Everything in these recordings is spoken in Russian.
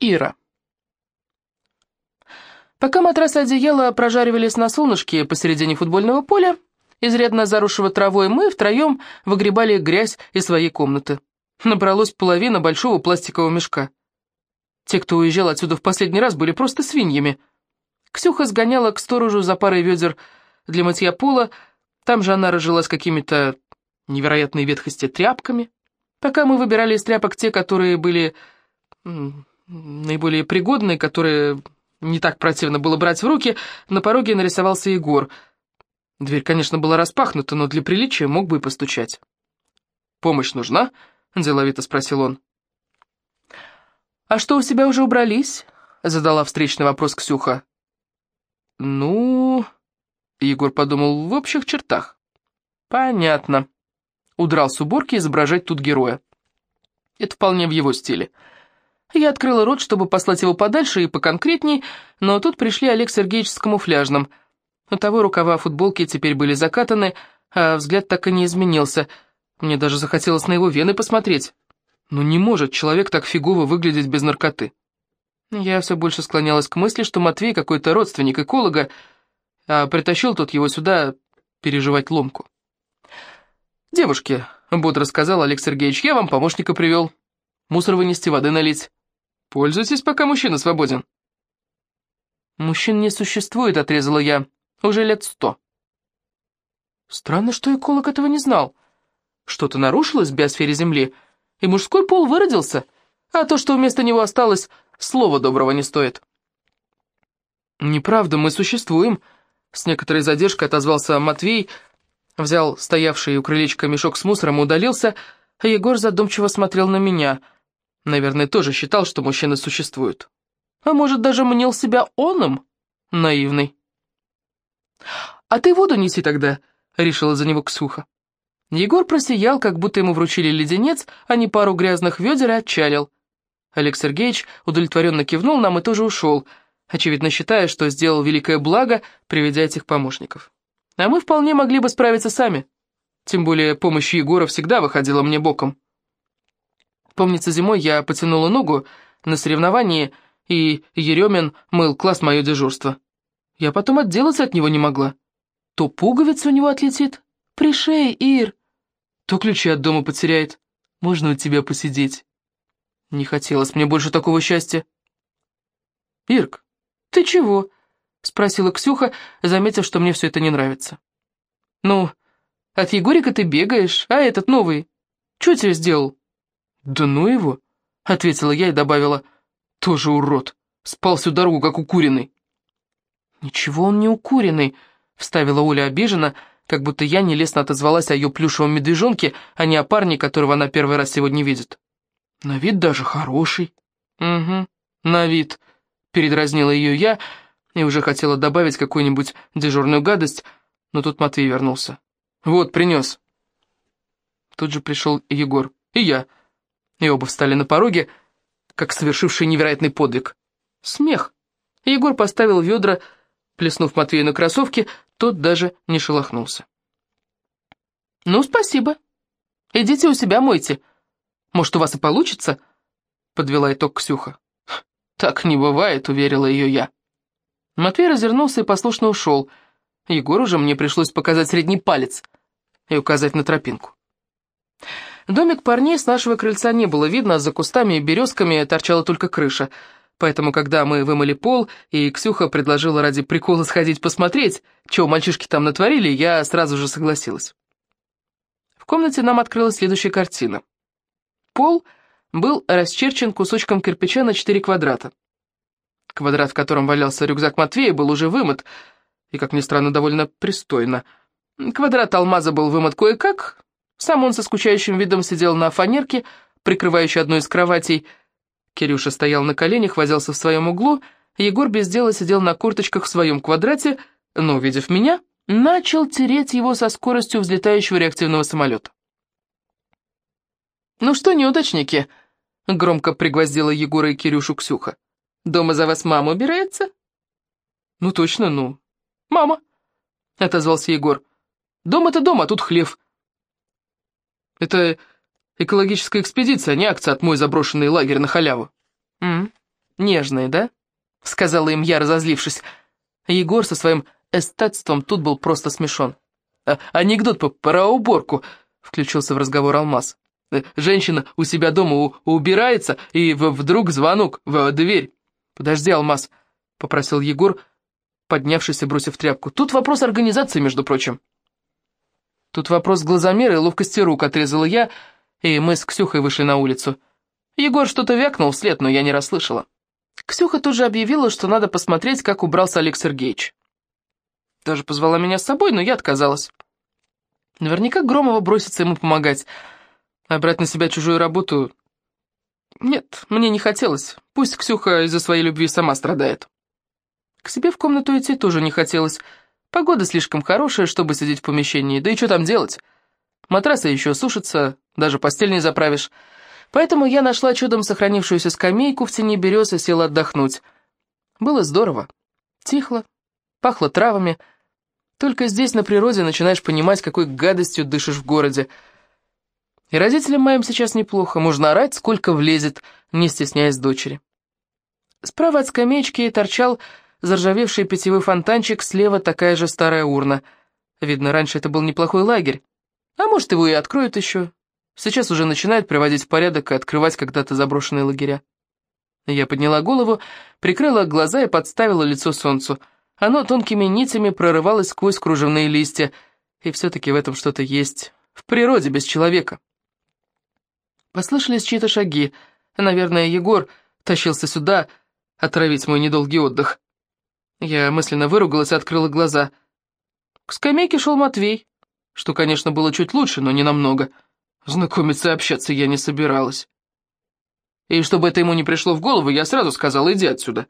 Ира. Пока матрасы и одеяло прожаривались на солнышке посередине футбольного поля, изрядно заросшего травой, мы втроем выгребали грязь из своей комнаты. Набралось половина большого пластикового мешка. Те, кто уезжал отсюда в последний раз, были просто свиньями. Ксюха сгоняла к сторожу за парой ведер для мытья пола, там же она разжилась какими-то невероятной ветхости тряпками. Пока мы выбирали из тряпок те, которые были наиболее пригодные, которые не так противно было брать в руки, на пороге нарисовался Егор. Дверь, конечно, была распахнута, но для приличия мог бы и постучать. «Помощь нужна?» — деловито спросил он. «А что, у себя уже убрались?» — задала встречный вопрос Ксюха. «Ну...» — Егор подумал в общих чертах. «Понятно». Удрал с уборки изображать тут героя. Это вполне в его стиле. Я открыла рот, чтобы послать его подальше и поконкретней, но тут пришли Олег Сергеевич с камуфляжным. У того рукава футболки теперь были закатаны, а взгляд так и не изменился. Мне даже захотелось на его вены посмотреть. Ну не может человек так фигово выглядеть без наркоты. Я все больше склонялась к мысли, что Матвей какой-то родственник эколога, а притащил тот его сюда переживать ломку. «Девушки», — бодро сказал Олег Сергеевич, — «я вам помощника привел. Мусор вынести, воды налить». Пользуйтесь, пока мужчина свободен». «Мужчин не существует», — отрезала я. «Уже лет сто». Странно, что эколог этого не знал. Что-то нарушилось в биосфере Земли, и мужской пол выродился, а то, что вместо него осталось, слова доброго не стоит. «Неправда, мы существуем», — с некоторой задержкой отозвался Матвей, взял стоявший у крылечка мешок с мусором и удалился, а Егор задумчиво смотрел на меня — Наверное, тоже считал, что мужчины существуют. А может, даже мнил себя оном? Наивный. «А ты воду неси тогда», — решила за него Ксюха. Егор просиял, как будто ему вручили леденец, а не пару грязных ведер, и отчалил. Олег Сергеевич удовлетворенно кивнул нам и тоже ушел, очевидно считая, что сделал великое благо, приведя этих помощников. А мы вполне могли бы справиться сами. Тем более помощь Егора всегда выходила мне боком. Помнится, зимой я потянула ногу на соревновании, и Еремин мыл класс мое дежурство. Я потом отделаться от него не могла. То пуговица у него отлетит, пришей, Ир, то ключи от дома потеряет. Можно у тебя посидеть. Не хотелось мне больше такого счастья. «Ирк, ты чего?» — спросила Ксюха, заметив, что мне все это не нравится. «Ну, от Егорика ты бегаешь, а этот новый, что тебе сделал?» «Да ну его!» — ответила я и добавила. «Тоже урод! Спал всю дорогу, как укуренный!» «Ничего он не укуренный!» — вставила Оля обиженно, как будто я нелестно отозвалась о ее плюшевом медвежонке, а не о парне, которого она первый раз сегодня видит. «На вид даже хороший». «Угу, на вид», — передразнила ее я, и уже хотела добавить какую-нибудь дежурную гадость, но тут Матвей вернулся. «Вот, принес». Тут же пришел Егор. «И я» и оба встали на пороге, как совершивший невероятный подвиг. Смех. Егор поставил ведра, плеснув Матвею на кроссовки, тот даже не шелохнулся. «Ну, спасибо. Идите у себя мойте. Может, у вас и получится?» — подвела итог Ксюха. «Так не бывает», — уверила ее я. Матвей развернулся и послушно ушел. Егору же мне пришлось показать средний палец и указать на тропинку. Домик парней с нашего крыльца не было видно, за кустами и березками торчала только крыша. Поэтому, когда мы вымыли пол, и Ксюха предложила ради прикола сходить посмотреть, что мальчишки там натворили, я сразу же согласилась. В комнате нам открылась следующая картина. Пол был расчерчен кусочком кирпича на четыре квадрата. Квадрат, в котором валялся рюкзак Матвея, был уже вымыт, и, как ни странно, довольно пристойно. Квадрат алмаза был вымыт кое-как, сам он со скучающим видом сидел на фанерке, прикрывающей одну из кроватей. Кирюша стоял на коленях, возился в своем углу, Егор без дела сидел на курточках в своем квадрате, но, увидев меня, начал тереть его со скоростью взлетающего реактивного самолета. «Ну что, неудачники?» — громко пригвоздила Егора и Кирюшу Ксюха. «Дома за вас мама убирается?» «Ну точно, ну. Мама!» — отозвался Егор. «Дом-то дом, а тут хлев. Это экологическая экспедиция, а не акция от мой заброшенный лагерь на халяву». «М -м, нежные, да?» — сказала им я, разозлившись. Егор со своим эстетством тут был просто смешон. А, «Анекдот про уборку», — включился в разговор Алмаз. «Э, «Женщина у себя дома убирается, и вдруг звонок в дверь». «Подожди, Алмаз», — попросил Егор, поднявшись и бросив тряпку. «Тут вопрос организации, между прочим». «Тут вопрос глазомера и ловкости рук», — отрезала я, и мы с Ксюхой вышли на улицу. Егор что-то вякнул вслед, но я не расслышала. Ксюха тут же объявила, что надо посмотреть, как убрался Олег Сергеевич. Даже позвала меня с собой, но я отказалась. Наверняка Громова бросится ему помогать, а брать на себя чужую работу... Нет, мне не хотелось. Пусть Ксюха из-за своей любви сама страдает. К себе в комнату идти тоже не хотелось. Погода слишком хорошая, чтобы сидеть в помещении, да и что там делать? Матрасы еще сушатся, даже постель не заправишь. Поэтому я нашла чудом сохранившуюся скамейку в тени берез и села отдохнуть. Было здорово. Тихло, пахло травами. Только здесь, на природе, начинаешь понимать, какой гадостью дышишь в городе. И родителям моим сейчас неплохо, можно орать, сколько влезет, не стесняясь дочери. Справа от скамеечки торчал заржавевший питьевой фонтанчик, слева такая же старая урна. Видно, раньше это был неплохой лагерь. А может, его и откроют еще. Сейчас уже начинают приводить в порядок и открывать когда-то заброшенные лагеря. Я подняла голову, прикрыла глаза и подставила лицо солнцу. Оно тонкими нитями прорывалось сквозь кружевные листья, и все-таки в этом что-то есть. В природе, без человека. Послышались чьи-то шаги. Наверное, Егор тащился сюда отравить мой недолгий отдых. Я мысленно выругалась и открыла глаза. К скамейке шел Матвей, что, конечно, было чуть лучше, но не намного. Знакомиться и общаться я не собиралась. И чтобы это ему не пришло в голову, я сразу сказал, иди отсюда.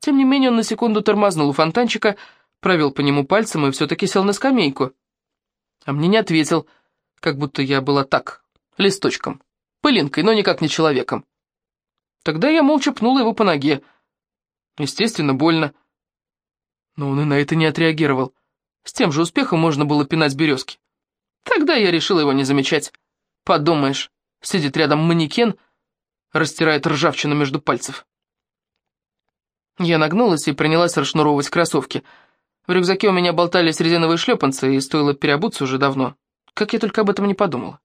Тем не менее, он на секунду тормознул у фонтанчика, провел по нему пальцем и все-таки сел на скамейку. А мне не ответил, как будто я была так, листочком, пылинкой, но никак не человеком. Тогда я молча пнула его по ноге. Естественно, больно. Но он и на это не отреагировал. С тем же успехом можно было пинать березки. Тогда я решила его не замечать. Подумаешь, сидит рядом манекен, растирает ржавчину между пальцев. Я нагнулась и принялась расшнуровывать кроссовки. В рюкзаке у меня болтались резиновые шлепанцы, и стоило переобуться уже давно. Как я только об этом не подумала.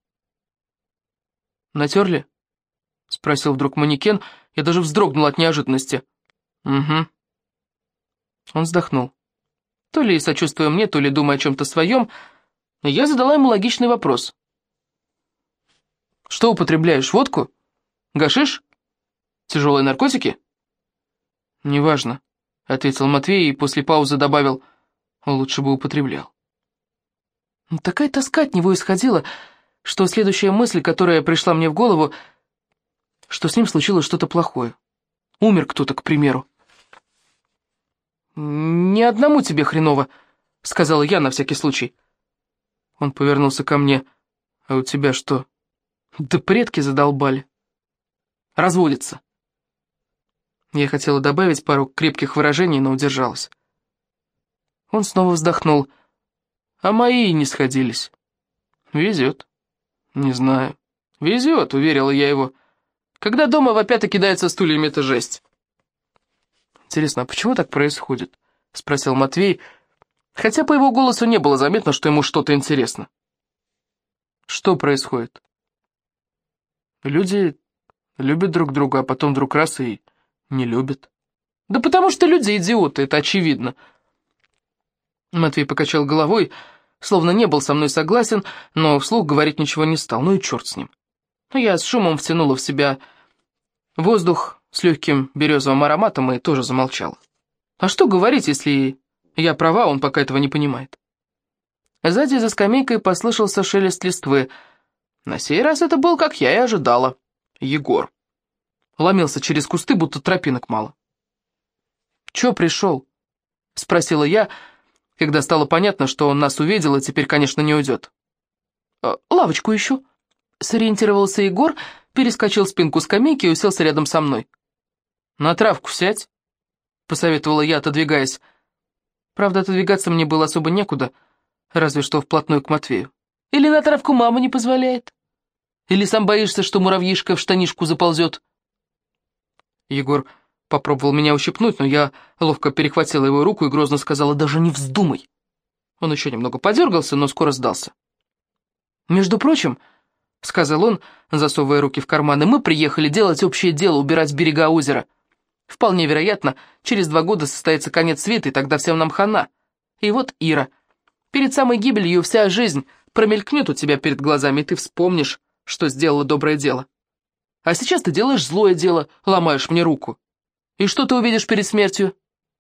«Натерли?» — спросил вдруг манекен. Я даже вздрогнул от неожиданности. «Угу». Он вздохнул. То ли сочувствуя мне, то ли думая о чем-то своем, — я задала ему логичный вопрос. «Что употребляешь, водку? Гашиш? Тяжелые наркотики?» «Неважно», — ответил Матвей и после паузы добавил, «лучше бы употреблял». Ну, такая тоска от него исходила, что следующая мысль, которая пришла мне в голову, что с ним случилось что-то плохое. Умер кто-то, к примеру. «Ни одному тебе хреново», — сказала я на всякий случай. Он повернулся ко мне. «А у тебя что?» «Да предки задолбали. Разводится». Я хотела добавить пару крепких выражений, но удержалась. Он снова вздохнул. «А мои не сходились». «Везет». «Не знаю». «Везет», — уверила я его. «Когда дома вопят и кидаются стульями, это жесть». «Интересно, а почему так происходит?» — спросил Матвей, — хотя по его голосу не было заметно, что ему что-то интересно. Что происходит? Люди любят друг друга, а потом вдруг раз и не любят. Да потому что люди идиоты, это очевидно. Матвей покачал головой, словно не был со мной согласен, но вслух говорить ничего не стал, ну и черт с ним. Я с шумом втянула в себя воздух с легким березовым ароматом и тоже замолчала. А что говорить, если я права, он пока этого не понимает. Сзади за скамейкой послышался шелест листвы. На сей раз это был, как я и ожидала, Егор. Ломился через кусты, будто тропинок мало. «Чё пришел?» — спросила я, когда стало понятно, что он нас увидел и теперь, конечно, не уйдет. «Э, «Лавочку ищу», — сориентировался Егор, перескочил спинку скамейки и уселся рядом со мной. «На травку сядь», — посоветовала я, отодвигаясь. Правда, отодвигаться мне было особо некуда, разве что вплотную к Матвею. Или на травку мама не позволяет? Или сам боишься, что муравьишка в штанишку заползет? Егор попробовал меня ущипнуть, но я ловко перехватила его руку и грозно сказала «даже не вздумай». Он еще немного подергался, но скоро сдался. «Между прочим», — сказал он, засовывая руки в карманы, — «мы приехали делать общее дело, убирать берега озера. Вполне вероятно, через два года состоится конец света, и тогда всем нам хана. И вот Ира. Перед самой гибелью вся жизнь промелькнет у тебя перед глазами, и ты вспомнишь, что сделала доброе дело. А сейчас ты делаешь злое дело, ломаешь мне руку. И что ты увидишь перед смертью?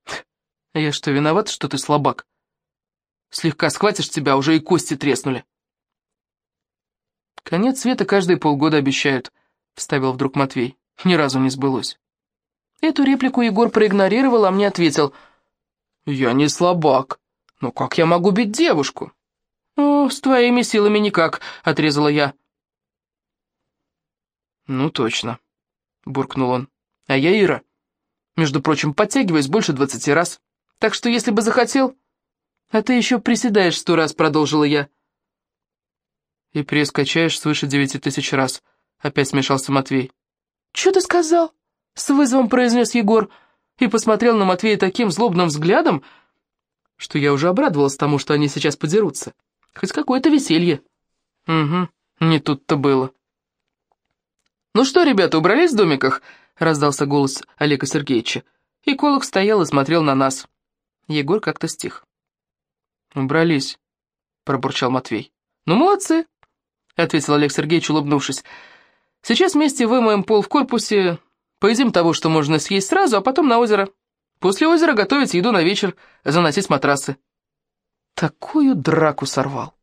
Я что, виноват, что ты слабак? Слегка схватишь тебя, уже и кости треснули. Конец света каждые полгода обещают, вставил вдруг Матвей. Ни разу не сбылось. Эту реплику Егор проигнорировал, а мне ответил. «Я не слабак. Но как я могу бить девушку?» «О, с твоими силами никак», — отрезала я. «Ну точно», — буркнул он. «А я Ира. Между прочим, подтягиваюсь больше двадцати раз. Так что если бы захотел...» «А ты еще приседаешь сто раз», — продолжила я. «И пресс свыше девяти тысяч раз», — опять смешался Матвей. «Че ты сказал?» — с вызовом произнес Егор и посмотрел на Матвея таким злобным взглядом, что я уже обрадовалась тому, что они сейчас подерутся. Хоть какое-то веселье. Угу, не тут-то было. «Ну что, ребята, убрались в домиках?» — раздался голос Олега Сергеевича. И Колок стоял и смотрел на нас. Егор как-то стих. «Убрались», — пробурчал Матвей. «Ну, молодцы», — ответил Олег Сергеевич, улыбнувшись. «Сейчас вместе вымоем пол в корпусе, поедим того, что можно съесть сразу, а потом на озеро. После озера готовить еду на вечер, заносить матрасы». Такую драку сорвал.